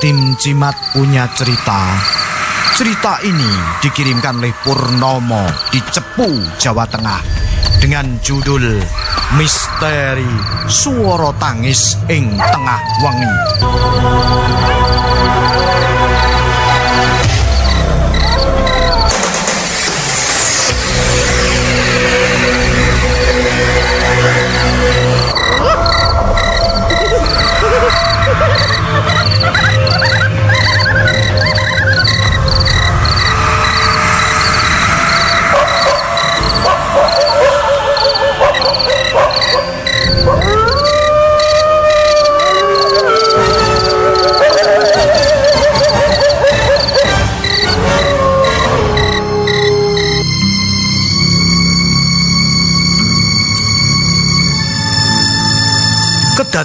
Tim Cimat punya cerita. Cerita ini dikirimkan oleh Purnomo di Cepu, Jawa Tengah dengan judul Misteri Suara Tangis ing Tengah Wengi.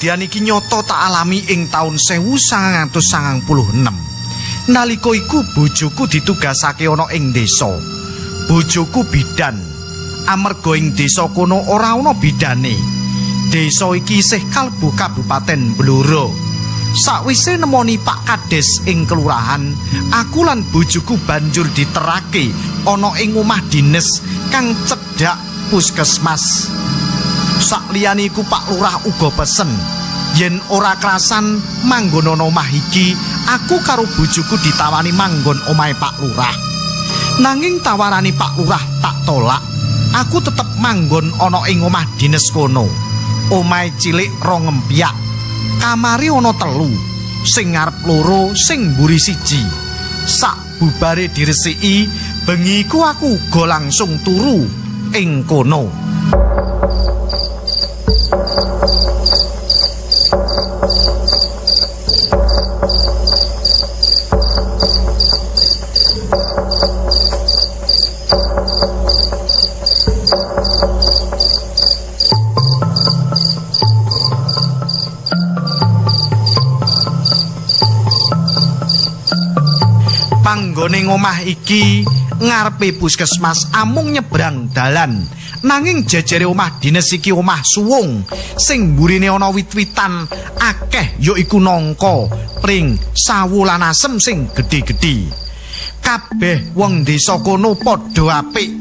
Kedadian iki nyoto tak alami ing taun 1996. Nalika iku bojoku ditugasake ana ing desa. Bojoku bidan. Amarga ing desa kono ora ana bidane. Desa iki isih kalbu Kabupaten Blora. Sakwise nemoni Pak Kades ing kelurahan, aku lan bojoku banjur diterake ana ing omah dinas kang cedhak puskesmas. Sakliyane iku Pak Lurah uga pesen yen ora kerasan manggon ana omah iki, aku karo bojoku ditawani manggon omahe Pak Lurah. Nanging tawarane Pak Lurah tak tolak. Aku tetep manggon ana ing omah dinas kono. Omahe cilik rong empyak. Kamare ana telu. Sing ngarep loro, sing mburi siji. Sak bubare diresiki, bengi iku aku uga langsung turu ing kono. Panggone omah iki ngarepe puskesmas amung nyebrang dalan. Nanging jejere omah dinas iki omah suwung sing mburine ana wit-witan akeh ya iku nangka, pring, sawu lan asem sing gedhe-gedhe. Kabeh wong desa kono padha apik,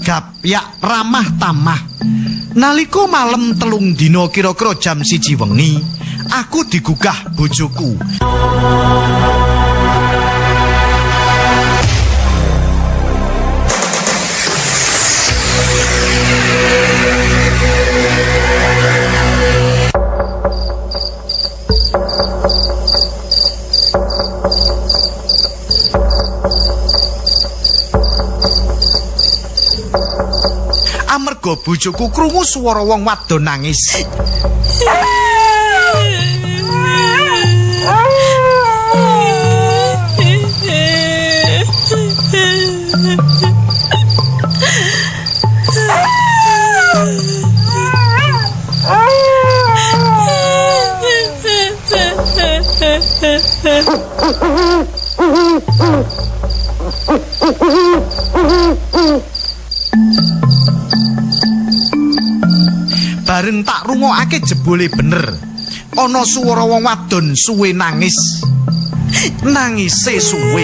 gapyak ramah tamah. Nalika malam telung dina kira-kira jam siji wengi, aku digugah bojoku. Amarga bojoku krungu swara wong wadon nangis. Bareng tak rungokake jebule bener. Ana swara wong wadon suwe nangis. Nangise suwe.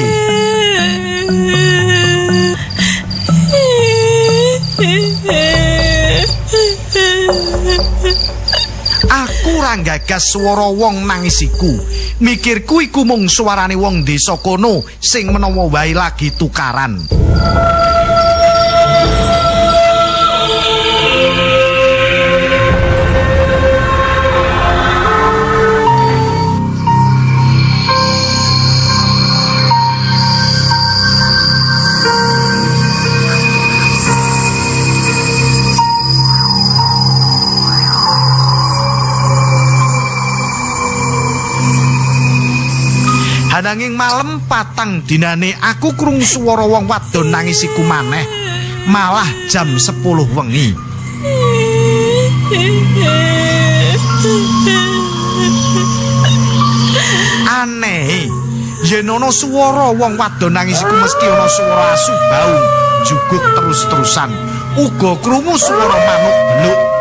Aku ora gagas swara wong nangis iku. Mikirku iku mung suarane wong desa kono sing menawa wae lagi tukaran. Hananging malem patang dinane aku krungu swara wong wadon nangis iku maneh. Malah jam 10 wengi. Aneh. Yen ana swara wong wadon nangis iku mesti ana swara asu bau jugut terus-terusan. Uga krungu swara manuk beluk.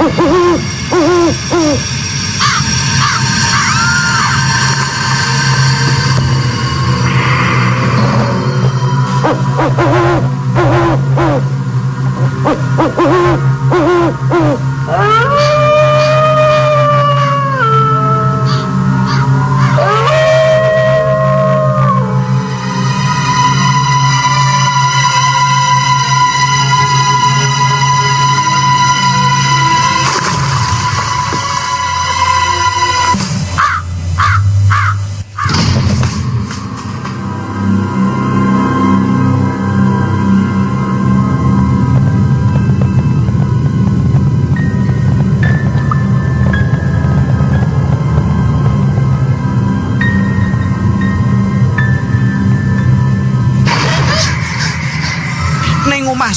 Omah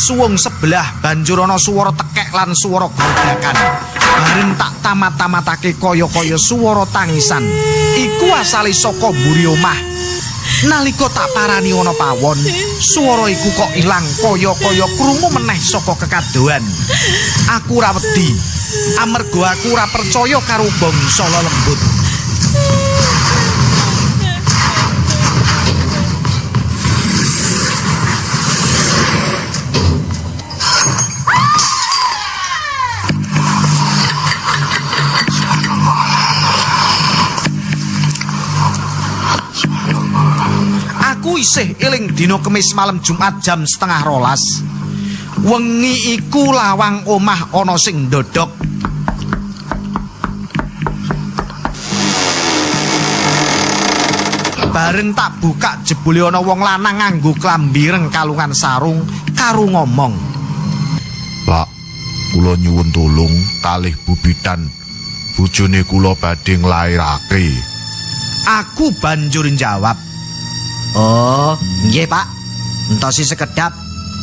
suwung sebelah banjur ana swara tekek lan swara grodakan. Bareng tak tamat-tamatake kaya-kaya swara tangisan. Iku asale saka mburi omah. Nalika tak parani ana pawon, swara iku kok ilang kaya-kaya krungu meneh saka kekadoan. Aku ora wedi, amarga aku ora percaya karo bangsa lembut. Isih eling dina kemis malam Jumat jam setengah rolas wengi iku lawang omah ana sing ndodok. Bareng tak buka jebule ana wong lanang nganggo klambi kalungan sarung karo ngomong. Pak kula nyuwun tulung kalih bubidan bojone kula badhe nglairake. Aku banjur jawab Oh, nggih Pak. Entosi sekedap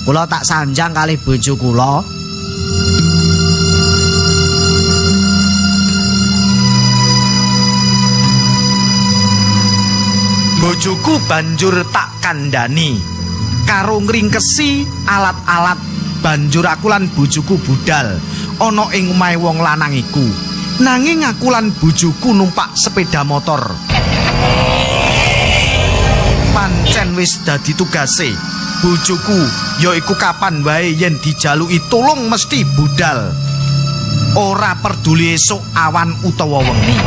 kula tak sanjang kali bojo kula. Bojoku banjur tak kandhani karo ngringkesi alat-alat banjur aku lan bojoku budal ana ing omahe wong lanang iku. Nanging aku lan bojoku numpak sepeda motor. Pancen wis dadi tugase bojoku yaiku kapan wae yen dijaluki tulung mesti budal. Ora peduli esuk awan utawa wengi.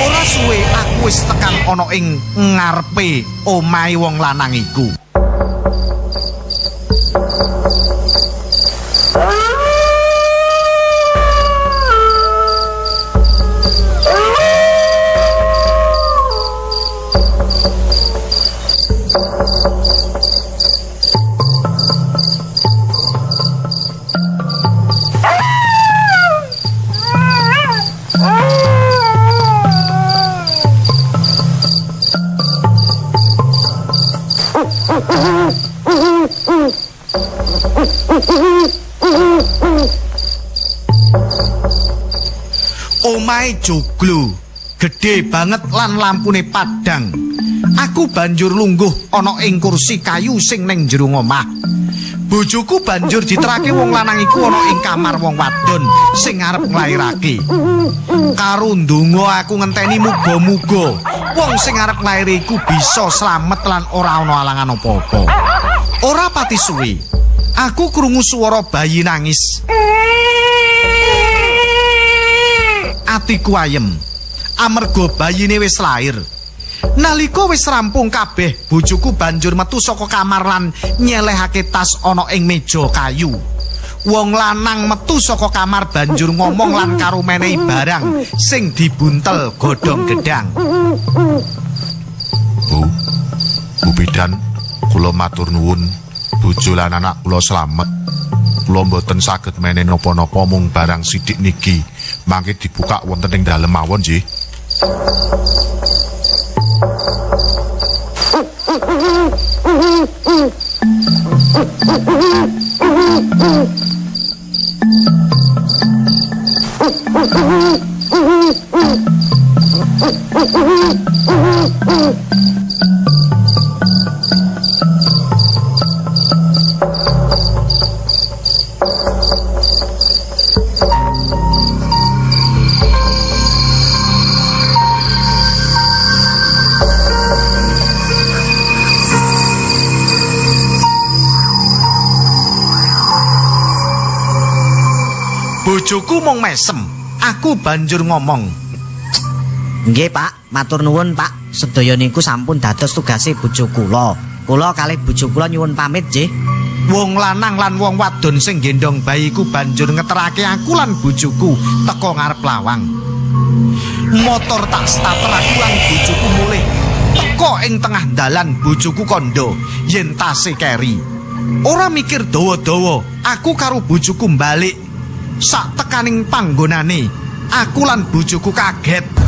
Ora suwe aku wis tekan ana ing ngarepe omahe wong lanang iku omahe joglo. Gedhe banget lan lampune padang. Aku banjur lungguh ana ing kursi kayu sing ning jero omah. Bojoku banjur diterake wong lanang iku ana ing kamar wong wadon sing arep nglairake. Karo ndonga aku ngenteni muga-muga wong sing arep nglair iku bisa slamet lan ora ana alangan apa-apa. Ora pati suwe aku krungu swara bayi nangis atiku ayem. Amarga bayine wis lair nalika wis rampung kabeh bojoku banjur metu saka kamar lan nyelehake tas ana ing meja kayu. Wong lanang metu saka kamar banjur ngomong lan karo menehi barang sing dibuntel godhong gedang Bu Bu Bidan kula matur nuwun. Bojo lan anak kula slamet kula mboten saged menen napa-napa mung barang sithik niki. Mangke dibuka wonten ing dalem mawon nggih Bojoku mung mesem. Aku banjur ngomong, Nggih, Pak. Matur nuwun, Pak. Sedaya niku sampun dados tugase bojo kula. Kula kalih bojo kula nyuwun pamit, nggih. wong lanang lan wong wadon sing gendong bayiku banjur ngeterake aku lan bojoku teka ngarep lawang. Motor tak starter aku lan bojoku mulih teka ing tengah dalan bojoku kondo yen tase keri. Ora mikir dawa-dawa, aku karo bojoku mbalik. Sak tekaning panggonane, aku lan bojoku kaget.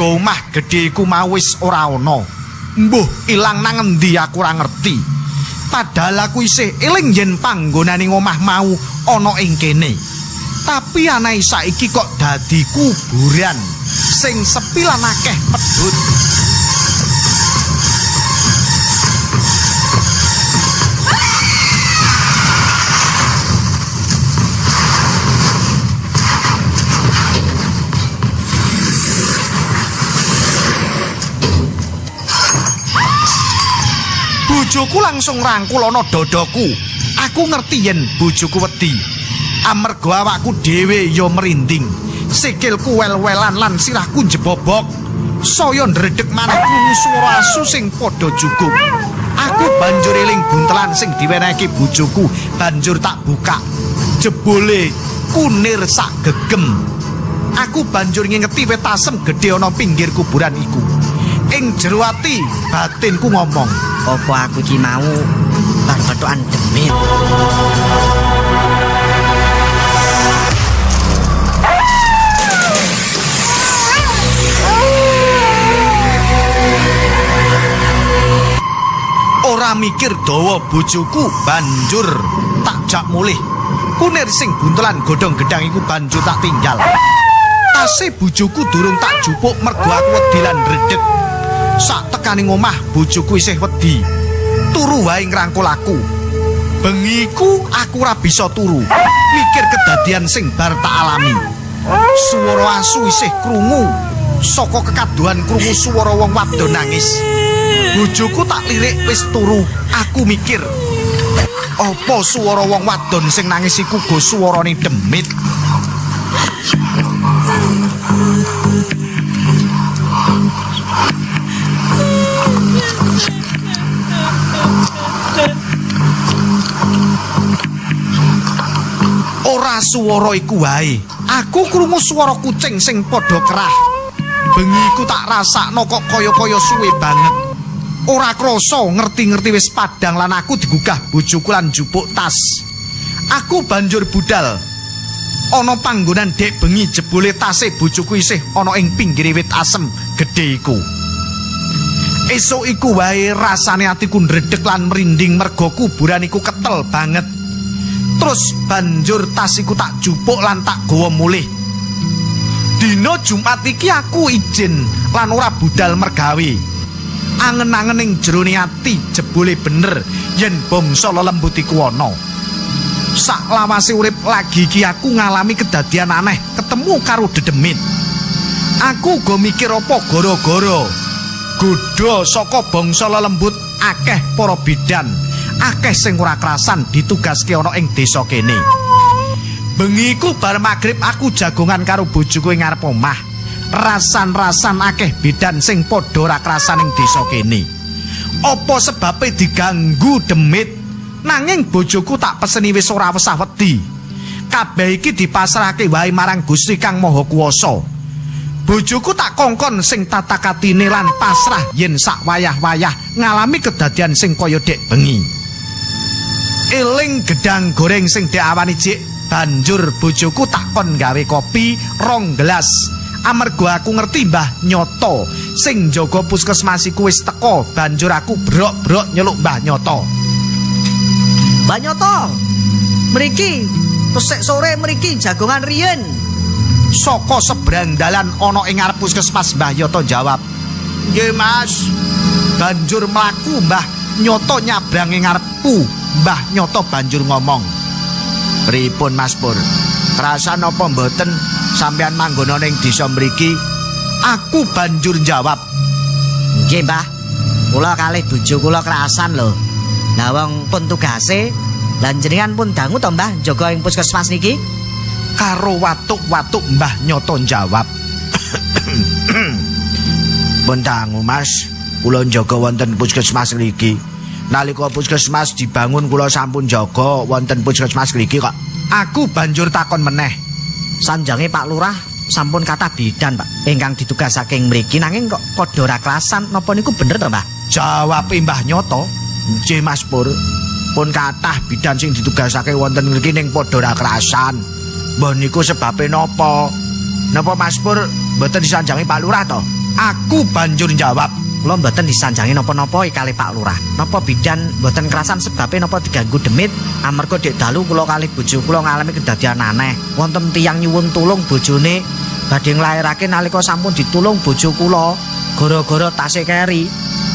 Amarga omah gedhe iku mau wis ora ana. Mbuh ilang nang endi aku ora ngerti. Padahal aku isih eling yen panggonaning omah mau ana ing kene. Tapi anae saiki kok dadi kuburan sing sepi lan akeh pedhut. Bojoku langsung rangkul ana dodoku. Aku ngerti yen bojoku wedi. Amarga awakku dhewe ya merinding. Sikilku wel-welan lan sirahku jebobok. Saya ndredeg maneh swara asu sing padha cukup. Aku banjur eling buntelan sing diwenehke bojoku, banjur tak buka. Jebule kunir sak gegem. Aku banjur ngingeti wit asem gedhe ana pinggir kuburan iku. Ing jero ati batinku ngomong, Apa aku iki mau barbetokan demit? Ora mikir dawa bojoku banjur tak jak mulih. Kunir sing buntelan godhong gedang iku banjur tak tinggal. Tase bojoku durung tak jupuk mergo aku wedi lan redeg. Sak tekaning omah bojoku isih wedi. Turu wae ngrangkul aku. Bengiku aku ora bisa turu. Mikir kedadian sing bar tak alami. Swara asu isih krungu. Saka kekaduhan krungu swara wong wadon nangis. Bojoku tak lirik wis turu. Aku mikir, apa swara wong wadon sing nangis iku go swarane demit? Swara iku wae. Aku krungu swara kucing sing padha kerah. Bengiku tak rasakno kok kaya-kaya suwe banget. Ora krasa ngerti-ngerti wis padang lan aku digugah bojoku lan jupuk tas. Aku banjur budal. Ana panggonan dek bengi jebule tase bojoku isih ana ing pinggir wit asem gedhe iku. Esuk iku wae rasane atiku ndredeg lan merinding merga kuburan iku ketel banget. Terus banjur tas iku tak jupuk lan tak gawa mulih. Dina Jumat iki aku izin lan ora budal mergawe. Angen-angen ing jerone ati jebule bener yen bangsa lelembut iku ana. Sak lawase urip lagi iki aku ngalami kedadian aneh ketemu karo dedemit. Aku go mikir apa gara-gara godha saka bangsa lelembut akeh para bidan, akeh sing ora krasan ditugaske ana ing desa kene. Bengiku bar magrib aku jagongan karo bojoku ing ngarep omah. Rasan-rasan akeh bidan sing padha ora krasan ing desa kene. Apa sebabe diganggu demit? Nanging bojoku tak peseni wis ora wesah wedi. Kabeh iki dipasrahke wae marang Gusti Kang Maha Kuwasa. Bojoku tak kongkon sing tatakatine lan pasrah yen sak wayah-wayah ngalami kedadian sing kaya dek bengi. Eling gedang goreng sing dek awani jik, banjur bojoku tak kon gawe kopi rong gelas. Amarga aku ngerti Mbah Nyoto sing jaga puskesmas iku wis teko, banjur aku brok-brok nyeluk Mbah Nyoto. Mbak Nyoto, mriki pesek sore mriki jagongan riyen. Saka seberang dalan ana ing ngarep puskesmas Mbah Nyoto jawab. Nggih Mas. Banjur mlaku Mbah Nyoto nyabrang ing ngarepku. Mbah Nyoto banjur ngomong. Pripun Mas Pur? Kerasan apa mboten sampean manggon ning desa mriki? Aku banjur jawab. Nggih, Mbah. Kula kalih bojo kula kerasan lho. Lah wong pun tugase lan jenengan pun dangu to, Mbah, jaga ing puskesmas niki? karo watuk-watuk Mbah Nyoto jawab. Pun dangu Mas, kula njaga wonten puskesmas niki. Nalika puskesmas dibangun kula sampun jaga wonten puskesmas niki kok. Aku banjur takon meneh. Sanjange Pak Lurah sampun kata bidan, Pak. Ingkang ditugasake ing mriki nanging kok padha ora kelasan napa niku bener to, Mbah? Jawab Mbah Nyoto. Nggih Mas Pur. Pun kathah bidan sing ditugasake wonten mriki ning padha ora kerasan. Mbah niku sebabe napa? Napa Mas Pur mboten disanjangi Pak Lurah to? Aku banjur jawab. Kula mboten disanjangi napa-napa kali Pak Lurah. Napa bidan mboten kerasan sebabe napa diganggu demit amarga dek dalu kula kali bojo kula ngalami kedadian aneh. Wonten tiyang nyuwun tulung bojone badhe nglairake nalika sampun ditulung bojo kula gara-gara tasih keri.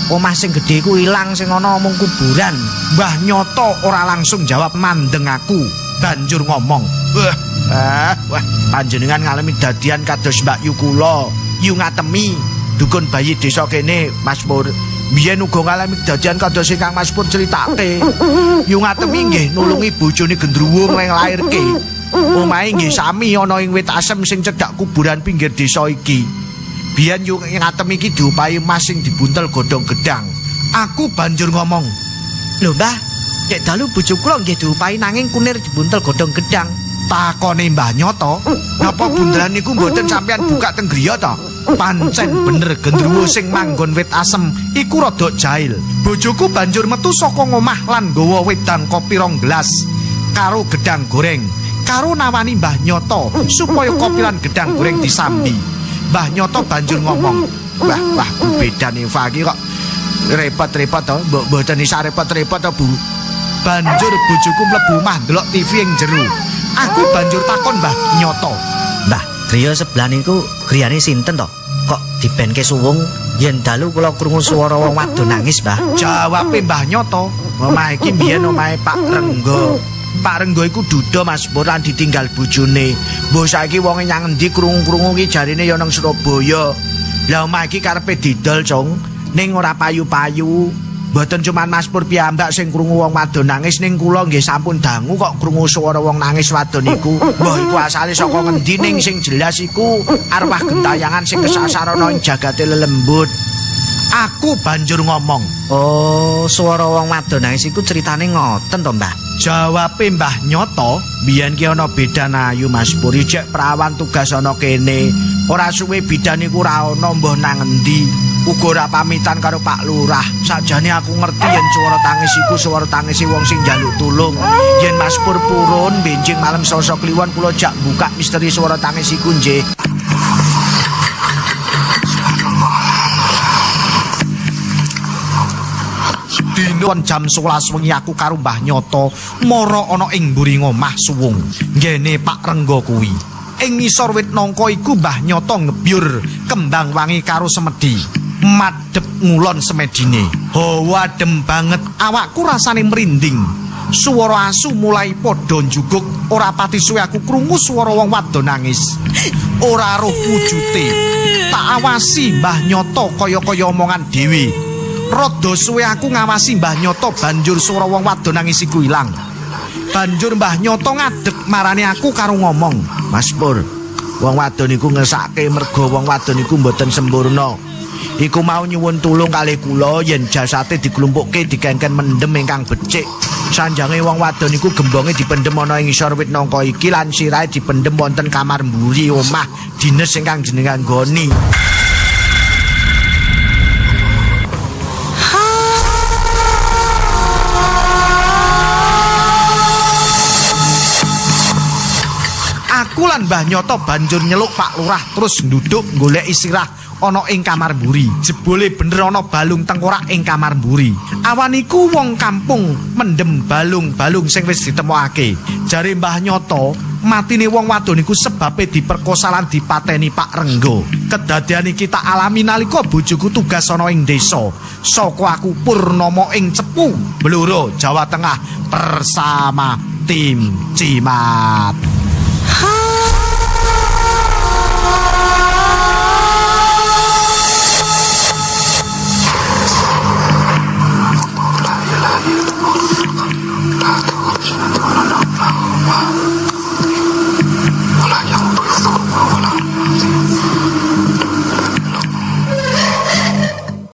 Omah sing gedhe ku ilang sing ana mung kuburan. Mbah Nyoto ora langsung jawab mandeng aku. Banjur ngomong, "Wah, ah, wah, panjenengan ngalami dadian kados Mbak Yu kula, Yu ngatemi dukun bayi desa kene, Mas Pur. Biyen uga ngalami dadian kados ingkang Mas Pur critake. Yu ngatemi nggih nulungi bojone gendruwo nglairke. Omahe nggih sami ana ing wit asem sing cedhak kuburan pinggir desa iki. Biyen yu ngatemi iki diupahi Mas sing dibuntel godhong gedang. Aku banjur ngomong, Lho, Mbah, dek dalu bojo kula nggih diupahi nanging kunir dibuntel godhong gedang. takone Mbah Nyoto, napa bundelan niku mboten sampean buka teng griya to? Pancen bener gendruwo sing manggon wit asem iku rada jahil. Bojoku banjur metu saka ngomah lan nggawa wedang kopi rong gelas karo gedang goreng. Karo nawani Mbah Nyoto supaya kopi lan gedang goreng disambi. Mbah Nyoto banjur ngomong, "Wah, wah, bedane Faki kok repot-repot to, mbok mboten isa repot-repot to, Bu." Banjur bojoku mlebu omah ndelok TV ing jero. Aku banjur takon Mbah Nyoto. Griya sebelah niku griyane sinten to? Kok dibenke suwung yen dalu kula krungu swara wong wadon nangis, Mbah? Jawabe Mbah Nyoto, omah iki mbiyen omahe Pak Renggo. Pak Renggo iku duda Mas Pur lan ditinggal bojone. Mbok saiki wonge nyang endi krungu-krungu ki jarine ya nang Surabaya. Lah omah iki karepe didol, Cung. Ning ora payu-payu. Mboten cuman Mas Pur piyambak sing krungu wong wadon nangis ning kula nggih sampun dangu kok krungu swara wong nangis wadon iku. Mbah iku asale saka ngendi ning sing jelas iku arwah gentayangan sing kesasarana ing jagate lelembut. Aku banjur ngomong, Oh, swara wong wadon nangis iku ceritane ngoten to, Mbah? Jawabe Mbah Nyoto, biyen ki ana bedan ayu Mas Pur cek perawan tugas ana kene. Ora suwe bidan iku ora ana mbah nang endi. Uga ora pamitan karo Pak Lurah. Sakjane aku ngerti yen swara tangis iku swara tangisi wong sing njaluk tulung. Yen Mas Pur purun benjing malam Selasa kliwon kula jak buka misteri swara tangis iku nggih. Dino jam 11 wengi aku karo Mbah Nyoto mara ana ing mburi ngomah suwung ngene Pak Renggo kuwi. Ing ngisor wit nangka iku Mbah Nyoto ngebyur kembang wangi karo semedi. Madhep ngulon semedine. Hawa adem banget awakku rasane merinding. Suara asu mulai padha njuguk, ora pati suwe aku krungu swara wong wadon nangis. Ora roh wujute. Tak awasi Mbah Nyoto kaya-kaya omongan dhewe. Rada suwe aku ngawasi Mbah Nyoto banjur swara wong wadon nangis iku ilang. Banjur Mbah Nyoto ngadeg marani aku karo ngomong, "Mas Pur, wong wadon iku ngesake merga wong wadon iku mboten sempurna. Iku mau nyuwun tulung kalih kula yen jasate diklumpukke dikengken mendem ingkang becik. Sanjange wong wadon iku gembonge dipendhem ana ing isor wit nangka iki lan sirahe dipendhem wonten kamar mburi omah dines ingkang jenengan goni. Aku lan Mbah Nyoto banjur nyeluk Pak Lurah terus nduduk golek isirah ana ing kamar mburi. Jebule bener ana balung tengkorak ing kamar mburi. Awan iku wong kampung mendem balung-balung sing wis ditemokake. Jare Mbah Nyoto, matine wong wadon iku sebabe diperkosa lan dipateni Pak Renggo. Kedadian iki tak alami nalika bojoku tugas ana ing desa. Saka aku Purnomo ing Cepu, Bluro, Jawa Tengah bersama tim Cimat. 妈